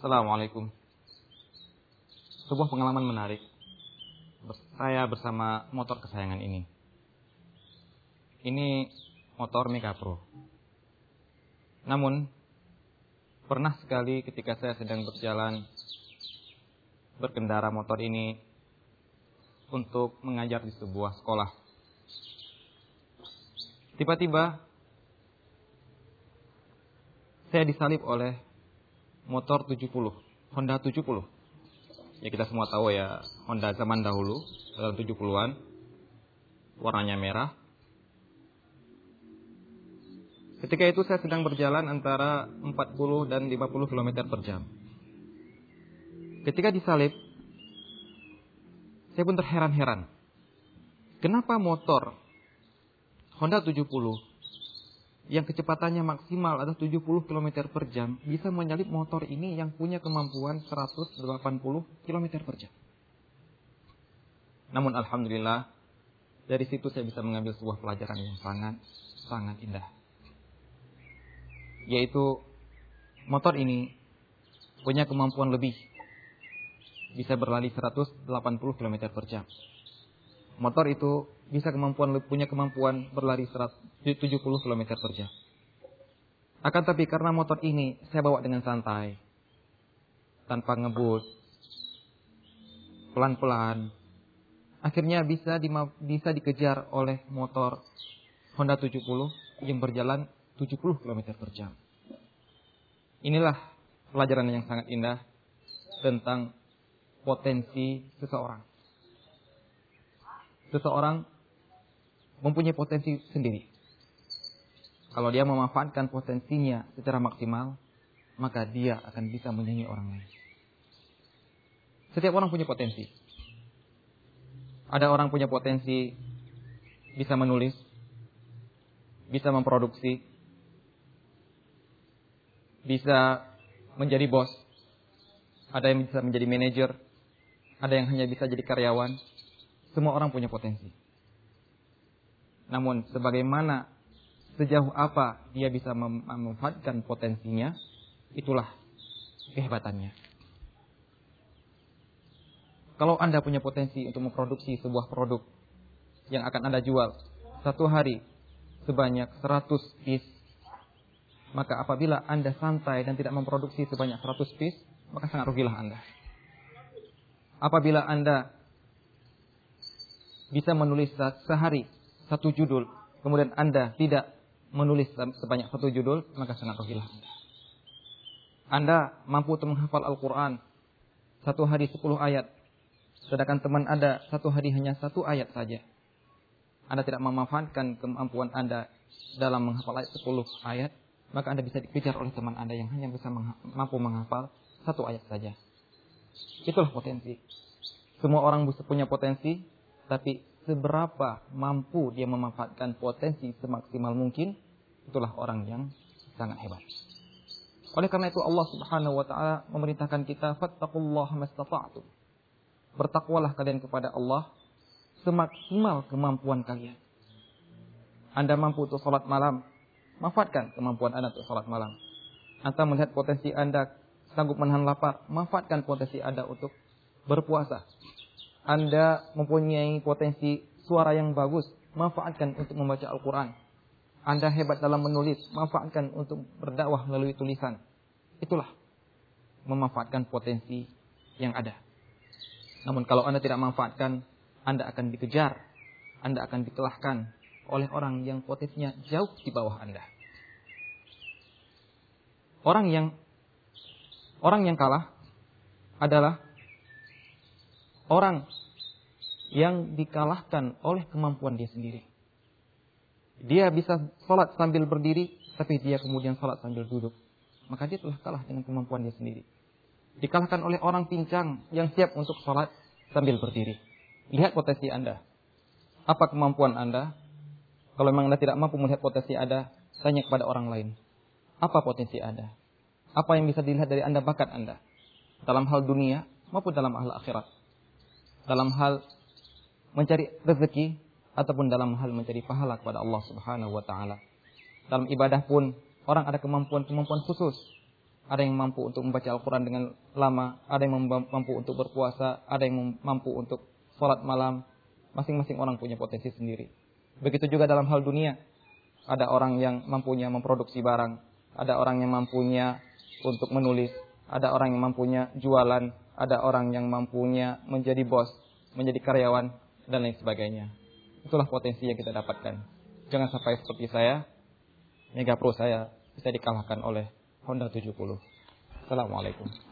Assalamualaikum. Sebuah pengalaman menarik. Saya bersama motor kesayangan ini. Ini motor Mega Pro. Namun, pernah sekali ketika saya sedang berjalan berkendara motor ini untuk mengajar di sebuah sekolah. Tiba-tiba saya disalib oleh motor 70, Honda 70. Ya kita semua tahu ya, Honda zaman dahulu, tahun 70-an. Warnanya merah. Ketika itu saya sedang berjalan antara 40 dan 50 km per jam. Ketika disalib, saya pun terheran-heran. Kenapa motor Honda 70 yang kecepatannya maksimal adalah 70 km per jam bisa menyalip motor ini yang punya kemampuan 180 km per jam. Namun Alhamdulillah dari situ saya bisa mengambil sebuah pelajaran yang sangat sangat indah. Yaitu motor ini punya kemampuan lebih bisa berlari 180 km per jam. Motor itu bisa kemampuan punya kemampuan berlari 70 km per jam. Akan tapi karena motor ini saya bawa dengan santai, tanpa ngebut, pelan-pelan, akhirnya bisa di, bisa dikejar oleh motor Honda 70 yang berjalan 70 km per jam. Inilah pelajaran yang sangat indah tentang potensi seseorang. Seseorang mempunyai potensi sendiri. Kalau dia memanfaatkan potensinya secara maksimal, maka dia akan bisa menyanyi orang lain. Setiap orang punya potensi. Ada orang punya potensi bisa menulis, bisa memproduksi, bisa menjadi bos, ada yang bisa menjadi manajer, ada yang hanya bisa jadi karyawan. Semua orang punya potensi. Namun sebagaimana sejauh apa dia bisa memanfaatkan potensinya, itulah kehebatannya. Kalau Anda punya potensi untuk memproduksi sebuah produk yang akan Anda jual satu hari sebanyak 100 piece, maka apabila Anda santai dan tidak memproduksi sebanyak 100 piece, maka sangat rugilah Anda. Apabila Anda bisa menulis sehari satu judul, kemudian Anda tidak menulis sebanyak satu judul, maka sangat rugilah Anda. Anda mampu menghafal Al-Quran satu hari sepuluh ayat, sedangkan teman Anda satu hari hanya satu ayat saja. Anda tidak memanfaatkan kemampuan Anda dalam menghafal ayat sepuluh ayat, maka Anda bisa dikejar oleh teman Anda yang hanya bisa mampu menghafal satu ayat saja. Itulah potensi. Semua orang bisa punya potensi, tapi seberapa mampu dia memanfaatkan potensi semaksimal mungkin, itulah orang yang sangat hebat. Oleh karena itu Allah Subhanahu wa taala memerintahkan kita fattaqullaha mastata'tum. Bertakwalah kalian kepada Allah semaksimal kemampuan kalian. Anda mampu untuk salat malam, manfaatkan kemampuan Anda untuk salat malam. Anda melihat potensi Anda sanggup menahan lapar, manfaatkan potensi Anda untuk berpuasa. Anda mempunyai potensi suara yang bagus, manfaatkan untuk membaca Al-Quran. Anda hebat dalam menulis, manfaatkan untuk berdakwah melalui tulisan. Itulah memanfaatkan potensi yang ada. Namun kalau Anda tidak manfaatkan, Anda akan dikejar, Anda akan dikelahkan oleh orang yang potensinya jauh di bawah Anda. Orang yang orang yang kalah adalah orang yang dikalahkan oleh kemampuan dia sendiri. Dia bisa sholat sambil berdiri, tapi dia kemudian sholat sambil duduk. Maka dia telah kalah dengan kemampuan dia sendiri. Dikalahkan oleh orang pincang yang siap untuk sholat sambil berdiri. Lihat potensi Anda. Apa kemampuan Anda? Kalau memang Anda tidak mampu melihat potensi Anda, tanya kepada orang lain. Apa potensi Anda? Apa yang bisa dilihat dari Anda, bakat Anda? Dalam hal dunia maupun dalam hal akhirat dalam hal mencari rezeki ataupun dalam hal mencari pahala kepada Allah Subhanahu wa taala. Dalam ibadah pun orang ada kemampuan-kemampuan khusus. ada yang mampu untuk membaca Al-Quran dengan lama, ada yang mampu untuk berpuasa, ada yang mampu untuk sholat malam. Masing-masing orang punya potensi sendiri. Begitu juga dalam hal dunia. Ada orang yang mampunya memproduksi barang, ada orang yang mampunya untuk menulis, ada orang yang mampunya jualan, ada orang yang mampunya menjadi bos, menjadi karyawan, dan lain sebagainya. Itulah potensi yang kita dapatkan. Jangan sampai seperti saya, Mega Pro saya bisa dikalahkan oleh Honda 70. Assalamualaikum.